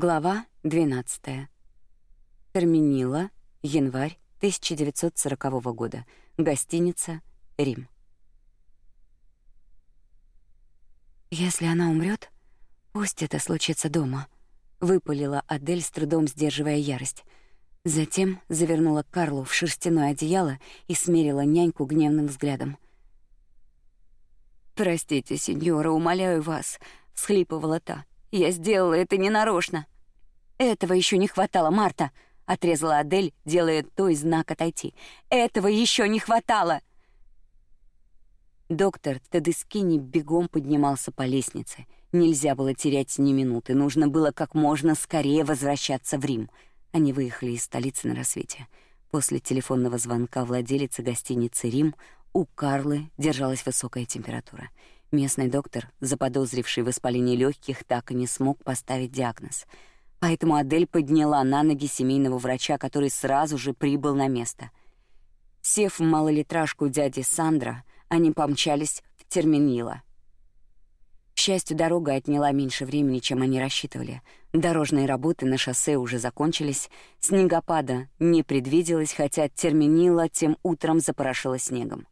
Глава 12. Терминила, январь 1940 года. Гостиница Рим. Если она умрет, пусть это случится дома, выпалила Адель с трудом сдерживая ярость. Затем завернула Карлу в шерстяное одеяло и смерила няньку гневным взглядом. Простите, сеньора, умоляю вас, всхлипывала та. Я сделала это ненарочно. Этого еще не хватало, Марта, отрезала Адель, делая той знак отойти. Этого еще не хватало. Доктор Тедескини бегом поднимался по лестнице. Нельзя было терять ни минуты, нужно было как можно скорее возвращаться в Рим. Они выехали из столицы на рассвете. После телефонного звонка владелицы гостиницы Рим у Карлы держалась высокая температура. Местный доктор, заподозривший воспаление легких, так и не смог поставить диагноз. Поэтому Адель подняла на ноги семейного врача, который сразу же прибыл на место. Сев в малолитражку дяди Сандра, они помчались в Терминила. К счастью, дорога отняла меньше времени, чем они рассчитывали. Дорожные работы на шоссе уже закончились, снегопада не предвиделось, хотя Терминила тем утром запорошило снегом.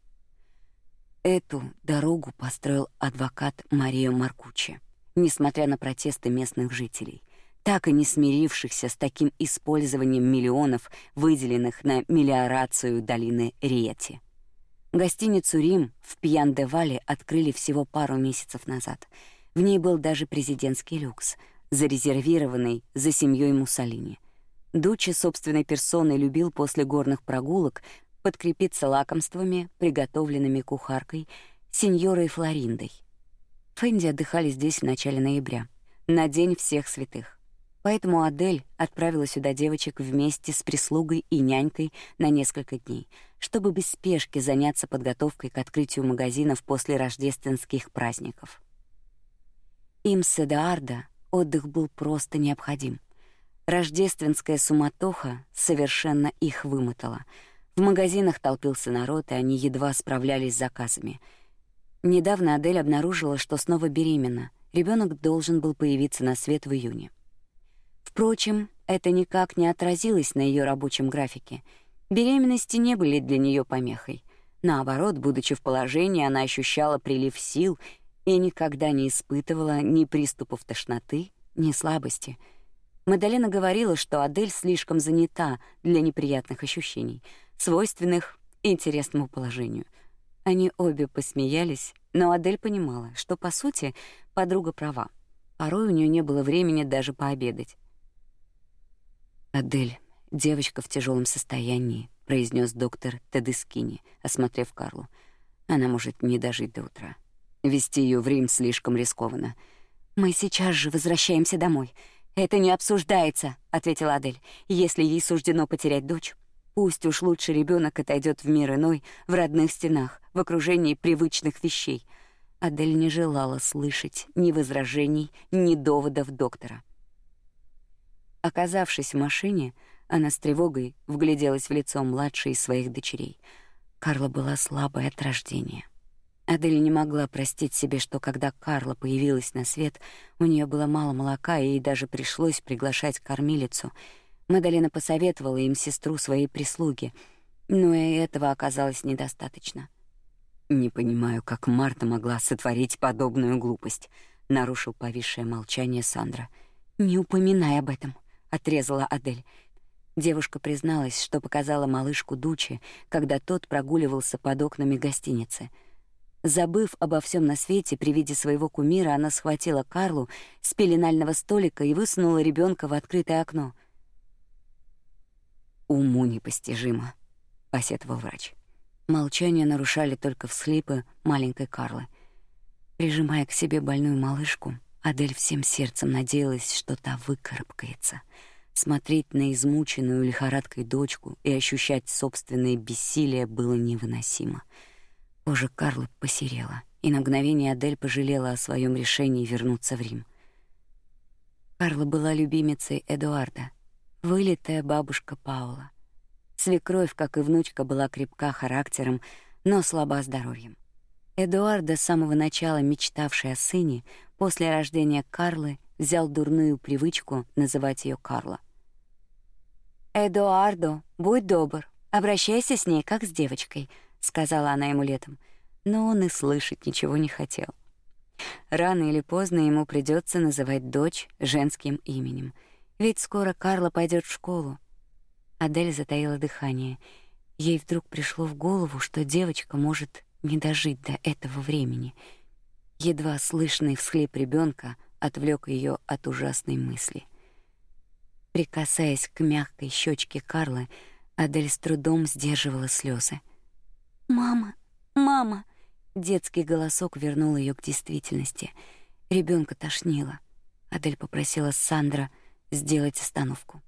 Эту дорогу построил адвокат Марио Маркучи, несмотря на протесты местных жителей, так и не смирившихся с таким использованием миллионов, выделенных на мелиорацию долины Риети. Гостиницу Рим в Пьян-де-Вале открыли всего пару месяцев назад. В ней был даже президентский люкс, зарезервированный за семьей Муссолини. Дучи собственной персоной любил после горных прогулок подкрепиться лакомствами, приготовленными кухаркой, сеньорой Флориндой. Фэнди отдыхали здесь в начале ноября, на День всех святых. Поэтому Адель отправила сюда девочек вместе с прислугой и нянькой на несколько дней, чтобы без спешки заняться подготовкой к открытию магазинов после рождественских праздников. Им с Эдуарда отдых был просто необходим. Рождественская суматоха совершенно их вымотала — в магазинах толпился народ, и они едва справлялись с заказами. Недавно Адель обнаружила, что снова беременна. Ребенок должен был появиться на свет в июне. Впрочем, это никак не отразилось на ее рабочем графике. Беременности не были для нее помехой. Наоборот, будучи в положении, она ощущала прилив сил и никогда не испытывала ни приступов тошноты, ни слабости. Мадалена говорила, что Адель слишком занята для неприятных ощущений — свойственных интересному положению. Они обе посмеялись, но Адель понимала, что по сути подруга права. Порой у нее не было времени даже пообедать. Адель, девочка в тяжелом состоянии, произнес доктор Тедескини, осмотрев Карлу. Она может не дожить до утра. Вести ее в Рим слишком рискованно. Мы сейчас же возвращаемся домой. Это не обсуждается, ответила Адель. Если ей суждено потерять дочь, Пусть уж лучше ребенок отойдет в мир иной, в родных стенах, в окружении привычных вещей. Адель не желала слышать ни возражений, ни доводов доктора. Оказавшись в машине, она с тревогой вгляделась в лицо младшей из своих дочерей. Карла была слабой от рождения. Адель не могла простить себе, что когда Карла появилась на свет, у нее было мало молока, и ей даже пришлось приглашать кормилицу — Мадалина посоветовала им сестру своей прислуги, но и этого оказалось недостаточно. Не понимаю, как Марта могла сотворить подобную глупость, нарушил повисшее молчание Сандра. Не упоминай об этом, отрезала Адель. Девушка призналась, что показала малышку Дуче, когда тот прогуливался под окнами гостиницы. Забыв обо всем на свете при виде своего кумира, она схватила Карлу с пеленального столика и высунула ребенка в открытое окно — Уму непостижимо, посетовал врач. Молчание нарушали только всхлипы маленькой Карлы. Прижимая к себе больную малышку, Адель всем сердцем надеялась, что та выкарабкается. Смотреть на измученную лихорадкой дочку и ощущать собственное бессилие было невыносимо. Кожа Карлы посерела, и на мгновение Адель пожалела о своем решении вернуться в Рим. Карла была любимицей Эдуарда, вылитая бабушка Паула. Свекровь, как и внучка, была крепка характером, но слаба здоровьем. Эдуарда, с самого начала мечтавший о сыне, после рождения Карлы взял дурную привычку называть ее Карла. «Эдуардо, будь добр, обращайся с ней, как с девочкой», — сказала она ему летом. Но он и слышать ничего не хотел. Рано или поздно ему придется называть дочь женским именем, ведь скоро Карла пойдет в школу. Адель затаила дыхание. Ей вдруг пришло в голову, что девочка может не дожить до этого времени. Едва слышный всхлип ребенка отвлек ее от ужасной мысли. Прикасаясь к мягкой щечке Карлы, Адель с трудом сдерживала слезы. "Мама, мама!" Детский голосок вернул ее к действительности. Ребенка тошнило. Адель попросила Сандра сделать остановку.